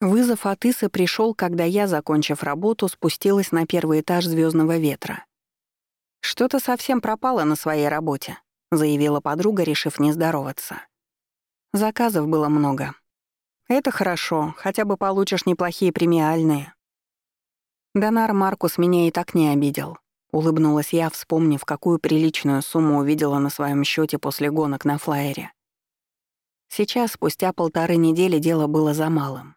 Вызов от Исы пришел, когда я, закончив работу, спустилась на первый этаж звездного ветра. «Что-то совсем пропало на своей работе», — заявила подруга, решив не здороваться. Заказов было много. «Это хорошо, хотя бы получишь неплохие премиальные». Донар Маркус меня и так не обидел. Улыбнулась я, вспомнив, какую приличную сумму увидела на своем счете после гонок на флайере. Сейчас, спустя полторы недели, дело было за малым.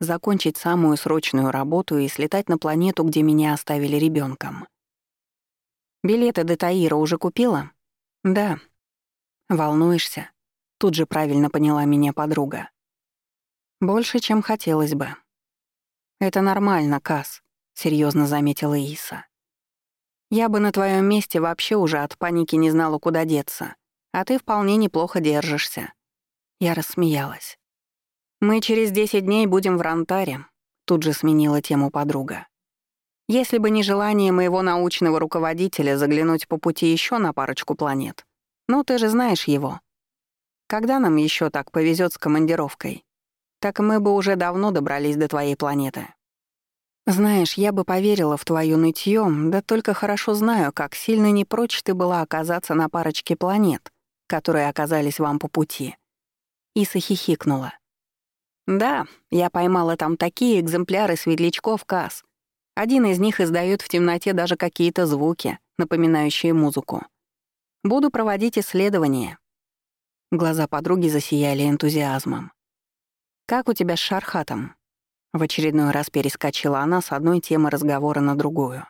Закончить самую срочную работу и слетать на планету, где меня оставили ребенком. «Билеты до Таира уже купила?» «Да». «Волнуешься?» Тут же правильно поняла меня подруга. «Больше, чем хотелось бы». «Это нормально, Кас», — серьезно заметила Иса. «Я бы на твоем месте вообще уже от паники не знала, куда деться, а ты вполне неплохо держишься». Я рассмеялась. «Мы через 10 дней будем в Рантаре», — тут же сменила тему подруга. «Если бы не желание моего научного руководителя заглянуть по пути еще на парочку планет. Ну, ты же знаешь его. Когда нам еще так повезет с командировкой? Так мы бы уже давно добрались до твоей планеты». «Знаешь, я бы поверила в твою нытьё, да только хорошо знаю, как сильно не прочь ты была оказаться на парочке планет, которые оказались вам по пути». Иса хихикнула. «Да, я поймала там такие экземпляры светлячков КАС. Один из них издает в темноте даже какие-то звуки, напоминающие музыку. Буду проводить исследования». Глаза подруги засияли энтузиазмом. «Как у тебя с Шархатом?» В очередной раз перескочила она с одной темы разговора на другую.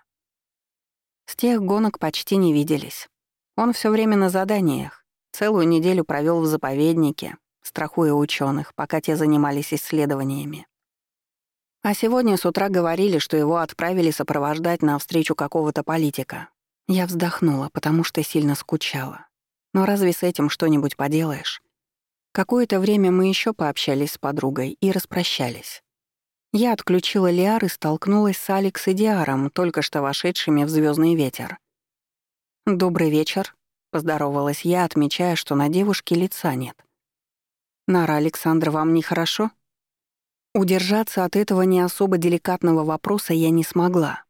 С тех гонок почти не виделись. Он все время на заданиях. Целую неделю провел в заповеднике, страхуя ученых, пока те занимались исследованиями. А сегодня с утра говорили, что его отправили сопровождать на встречу какого-то политика. Я вздохнула, потому что сильно скучала. Но разве с этим что-нибудь поделаешь? Какое-то время мы еще пообщались с подругой и распрощались. Я отключила Лиар и столкнулась с Алекс и Диаром, только что вошедшими в звездный ветер. «Добрый вечер», — поздоровалась я, отмечая, что на девушке лица нет. «Нара Александра, вам нехорошо?» Удержаться от этого не особо деликатного вопроса я не смогла.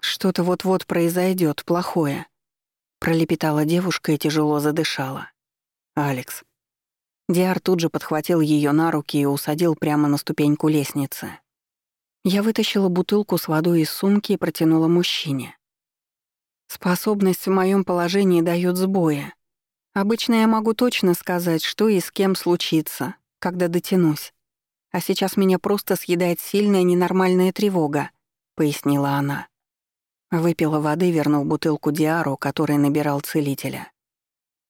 «Что-то вот-вот произойдет плохое», — пролепетала девушка и тяжело задышала. «Алекс». Диар тут же подхватил ее на руки и усадил прямо на ступеньку лестницы. Я вытащила бутылку с водой из сумки и протянула мужчине. Способность в моем положении дает сбоя. Обычно я могу точно сказать, что и с кем случится, когда дотянусь. А сейчас меня просто съедает сильная ненормальная тревога», — пояснила она. Выпила воды, вернув бутылку Диару, который набирал целителя.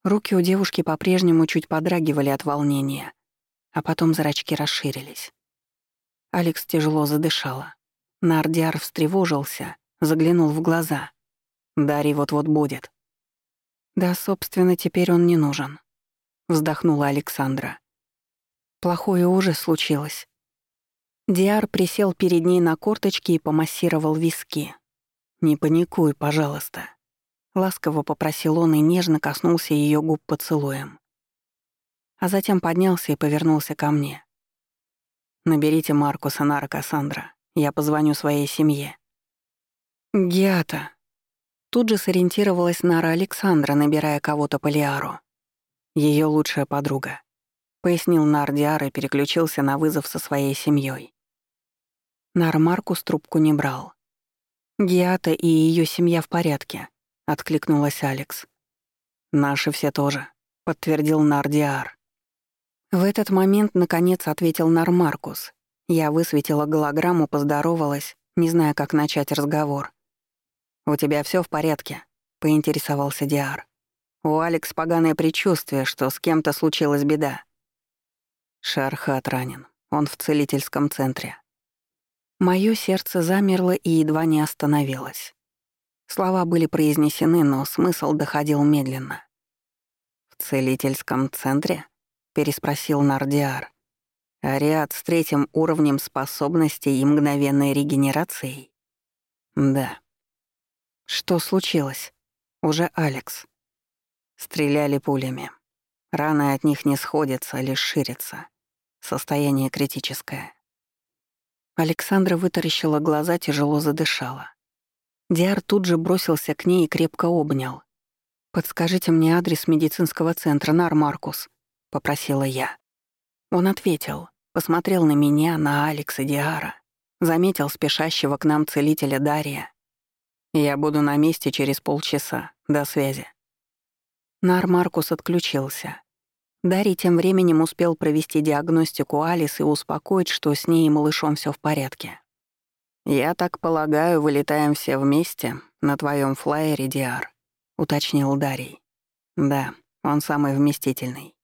Руки у девушки по-прежнему чуть подрагивали от волнения, а потом зрачки расширились. Алекс тяжело задышала. Нардиар встревожился, заглянул в глаза. «Дарий вот-вот будет», да, собственно, теперь он не нужен. Вздохнула Александра. Плохое уже случилось. Диар присел перед ней на корточки и помассировал виски. «Не паникуй, пожалуйста», — ласково попросил он и нежно коснулся ее губ поцелуем. А затем поднялся и повернулся ко мне. «Наберите Маркуса Нара Кассандра. Я позвоню своей семье». «Гиата», Тут же сориентировалась Нара Александра, набирая кого-то по Лиару. Ее лучшая подруга. Пояснил Нар Диар и переключился на вызов со своей семьей. Нар Маркус трубку не брал. «Гиата и ее семья в порядке», — откликнулась Алекс. «Наши все тоже», — подтвердил Нар Диар. В этот момент, наконец, ответил Нар Маркус. Я высветила голограмму, поздоровалась, не зная, как начать разговор. «У тебя все в порядке?» — поинтересовался Диар. «У Алекс поганое предчувствие, что с кем-то случилась беда». Шархат ранен. Он в целительском центре. Моё сердце замерло и едва не остановилось. Слова были произнесены, но смысл доходил медленно. «В целительском центре?» — переспросил Нардиар. «Ариад с третьим уровнем способностей и мгновенной регенерацией?» «Да», что случилось? Уже Алекс. Стреляли пулями. Раны от них не сходятся, лишь ширятся. Состояние критическое. Александра вытаращила глаза, тяжело задышала. Диар тут же бросился к ней и крепко обнял. «Подскажите мне адрес медицинского центра, Нар Маркус», — попросила я. Он ответил, посмотрел на меня, на Алекса Диара, заметил спешащего к нам целителя Дария. «Я буду на месте через полчаса. До связи». Нар Маркус отключился. Дарий тем временем успел провести диагностику Алис и успокоить, что с ней и малышом все в порядке. «Я так полагаю, вылетаем все вместе на твоем флайере, Диар», — уточнил Дарий. «Да, он самый вместительный.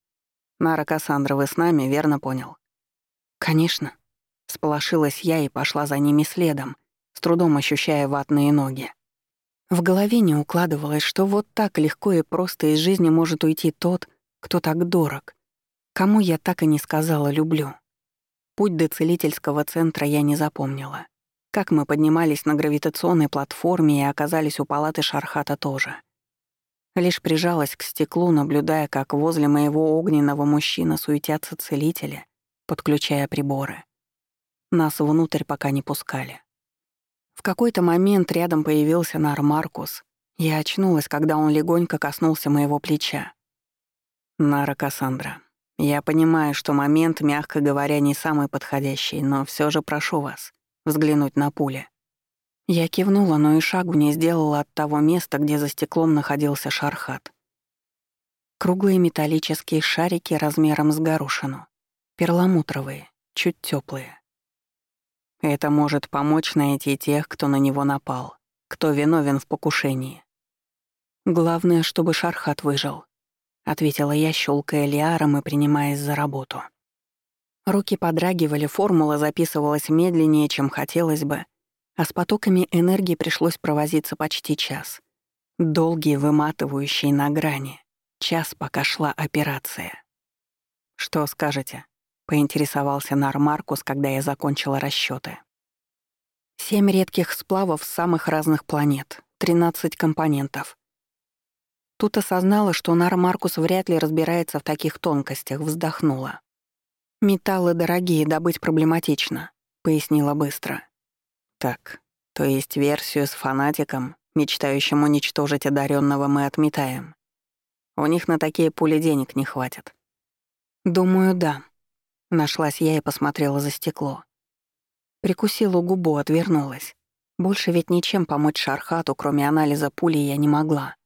Нара Кассандра, вы с нами, верно понял?» «Конечно». Сполошилась я и пошла за ними следом, с трудом ощущая ватные ноги. В голове не укладывалось, что вот так легко и просто из жизни может уйти тот, кто так дорог, кому я так и не сказала «люблю». Путь до целительского центра я не запомнила. Как мы поднимались на гравитационной платформе и оказались у палаты Шархата тоже. Лишь прижалась к стеклу, наблюдая, как возле моего огненного мужчины суетятся целители, подключая приборы. Нас внутрь пока не пускали. В какой-то момент рядом появился Нар Маркус. Я очнулась, когда он легонько коснулся моего плеча. «Нара Кассандра, я понимаю, что момент, мягко говоря, не самый подходящий, но все же прошу вас, взглянуть на пули. Я кивнула, но и шагу не сделала от того места, где за стеклом находился шархат. Круглые металлические шарики размером с горошину. Перламутровые, чуть теплые. Это может помочь найти тех, кто на него напал, кто виновен в покушении. Главное, чтобы Шархат выжил, ответила я, щелкая лиаром и принимаясь за работу. Руки подрагивали, формула записывалась медленнее, чем хотелось бы, а с потоками энергии пришлось провозиться почти час. Долгий, выматывающий на грани. Час, пока шла операция. «Что скажете?» — поинтересовался Нар Маркус, когда я закончила расчеты. Семь редких сплавов с самых разных планет, 13 компонентов. Тут осознала, что Нар Маркус вряд ли разбирается в таких тонкостях, вздохнула. «Металлы дорогие, добыть проблематично», — пояснила быстро. «Так, то есть версию с фанатиком, мечтающим уничтожить одаренного, мы отметаем. У них на такие пули денег не хватит». «Думаю, да». Нашлась я и посмотрела за стекло. Прикусила губу, отвернулась. Больше ведь ничем помочь Шархату, кроме анализа пули, я не могла.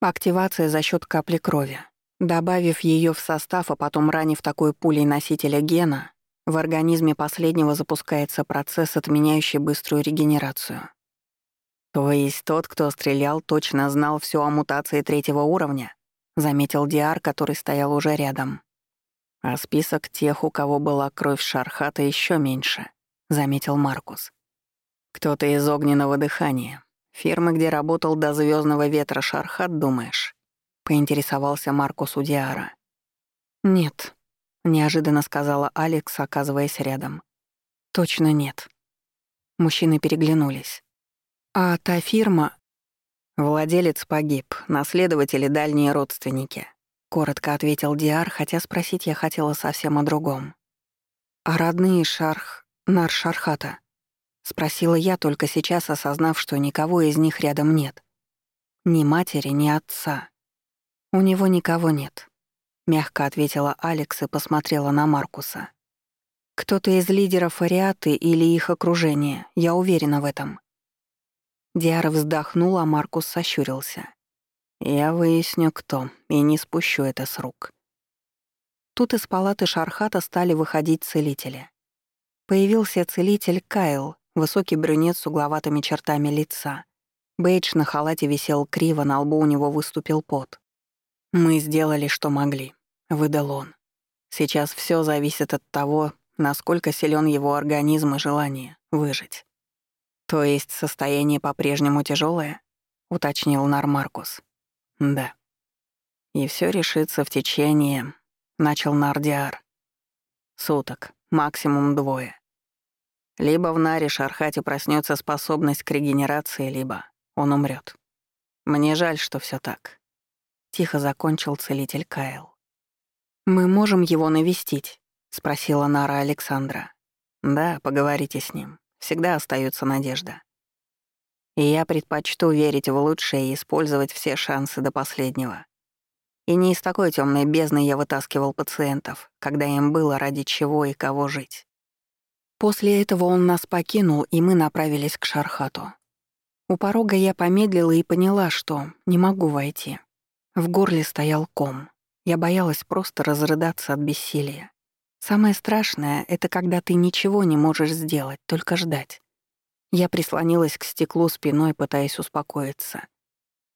Активация за счет капли крови. Добавив ее в состав, а потом ранив такой пулей носителя гена, в организме последнего запускается процесс, отменяющий быструю регенерацию. То есть тот, кто стрелял, точно знал все о мутации третьего уровня, заметил Диар, который стоял уже рядом. А список тех, у кого была кровь Шархата, еще меньше, заметил Маркус. Кто-то из огненного дыхания. Фирмы, где работал до звездного ветра Шархат, думаешь? поинтересовался Маркус у Диара. «Нет», — неожиданно сказала Алекс, оказываясь рядом. «Точно нет». Мужчины переглянулись. «А та фирма...» «Владелец погиб, наследователи — дальние родственники», — коротко ответил Диар, хотя спросить я хотела совсем о другом. «А родные Шарх... Нар-Шархата?» — спросила я, только сейчас осознав, что никого из них рядом нет. Ни матери, ни отца. «У него никого нет», — мягко ответила Алекс и посмотрела на Маркуса. «Кто-то из лидеров Ариаты или их окружения, я уверена в этом». Диара вздохнул, а Маркус сощурился. «Я выясню, кто, и не спущу это с рук». Тут из палаты Шархата стали выходить целители. Появился целитель Кайл, высокий брюнет с угловатыми чертами лица. Бейдж на халате висел криво, на лбу у него выступил пот. «Мы сделали, что могли», — выдал он. «Сейчас все зависит от того, насколько силен его организм и желание выжить». «То есть состояние по-прежнему тяжелое? уточнил Нармаркус. «Да». «И все решится в течение...» — начал Нардиар. «Суток, максимум двое. Либо в Наре Шархате проснется способность к регенерации, либо он умрет. Мне жаль, что все так. — тихо закончил целитель Кайл. «Мы можем его навестить?» — спросила Нара Александра. Да, поговорите с ним. Всегда остается надежда. И я предпочту верить в лучшее и использовать все шансы до последнего. И не из такой темной бездны я вытаскивал пациентов, когда им было ради чего и кого жить. После этого он нас покинул, и мы направились к Шархату. У порога я помедлила и поняла, что не могу войти. В горле стоял ком. Я боялась просто разрыдаться от бессилия. Самое страшное — это когда ты ничего не можешь сделать, только ждать. Я прислонилась к стеклу спиной, пытаясь успокоиться.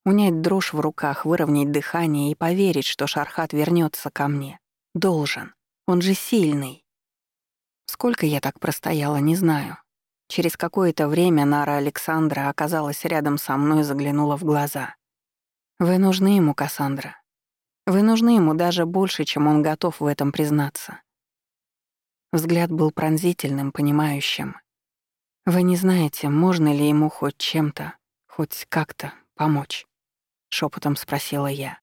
Унять дрожь в руках, выровнять дыхание и поверить, что Шархат вернется ко мне. Должен. Он же сильный. Сколько я так простояла, не знаю. Через какое-то время Нара Александра оказалась рядом со мной и заглянула в глаза. «Вы нужны ему, Кассандра. Вы нужны ему даже больше, чем он готов в этом признаться». Взгляд был пронзительным, понимающим. «Вы не знаете, можно ли ему хоть чем-то, хоть как-то помочь?» — шепотом спросила я.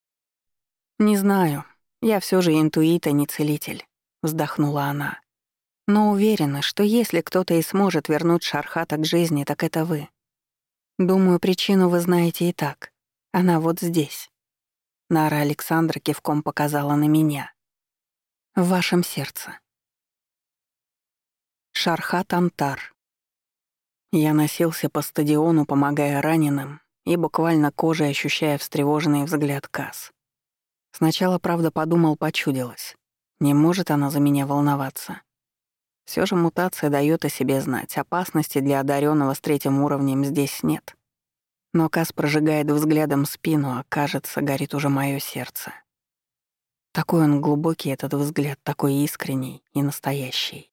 «Не знаю. Я все же интуит, а не целитель», — вздохнула она. «Но уверена, что если кто-то и сможет вернуть Шархата к жизни, так это вы. Думаю, причину вы знаете и так. Она вот здесь». Нара Александра кивком показала на меня. «В вашем сердце». Шархат Антар. Я носился по стадиону, помогая раненым, и буквально кожей ощущая встревоженный взгляд Касс. Сначала, правда, подумал, почудилась. Не может она за меня волноваться. Все же мутация дает о себе знать, опасности для одаренного с третьим уровнем здесь нет. Но Кас прожигает взглядом спину, а кажется, горит уже мое сердце. Такой он глубокий, этот взгляд, такой искренний и настоящий.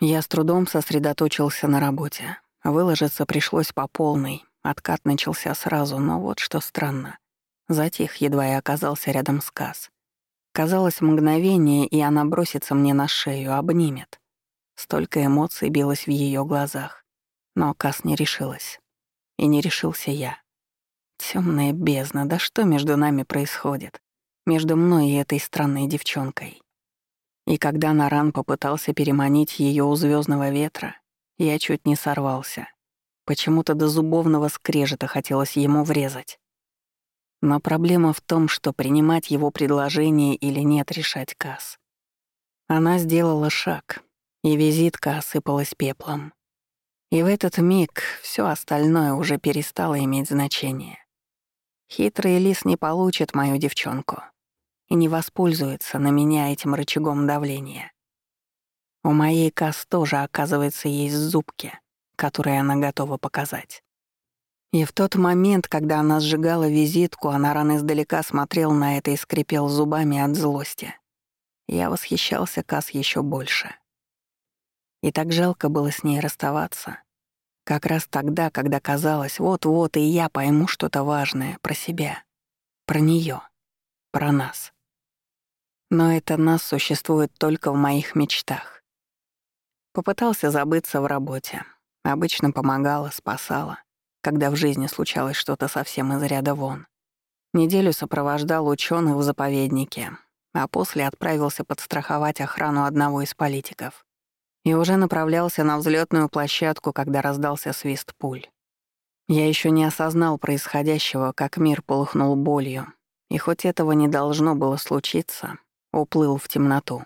Я с трудом сосредоточился на работе. Выложиться пришлось по полной. Откат начался сразу, но вот что странно. Затих, едва я оказался рядом с Кас. Казалось мгновение, и она бросится мне на шею, обнимет. Столько эмоций билось в ее глазах. Но Кас не решилась. И не решился я. Темная бездна, да что между нами происходит? Между мной и этой странной девчонкой. И когда Наран попытался переманить ее у звездного ветра, я чуть не сорвался. Почему-то до зубовного скрежета хотелось ему врезать. Но проблема в том, что принимать его предложение или нет решать Касс. Она сделала шаг, и визитка осыпалась пеплом. И в этот миг все остальное уже перестало иметь значение. Хитрый лис не получит мою девчонку и не воспользуется на меня этим рычагом давления. У моей Кас тоже, оказывается, есть зубки, которые она готова показать. И в тот момент, когда она сжигала визитку, она рано издалека смотрел на это и скрипел зубами от злости. Я восхищался Кас еще больше. И так жалко было с ней расставаться. Как раз тогда, когда казалось, вот-вот и я пойму что-то важное про себя, про нее, про нас. Но это нас существует только в моих мечтах. Попытался забыться в работе. Обычно помогала, спасала, когда в жизни случалось что-то совсем из ряда вон. Неделю сопровождал ученых в заповеднике, а после отправился подстраховать охрану одного из политиков. И уже направлялся на взлетную площадку, когда раздался свист пуль. Я еще не осознал происходящего, как мир полыхнул болью, и хоть этого не должно было случиться, уплыл в темноту.